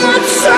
not so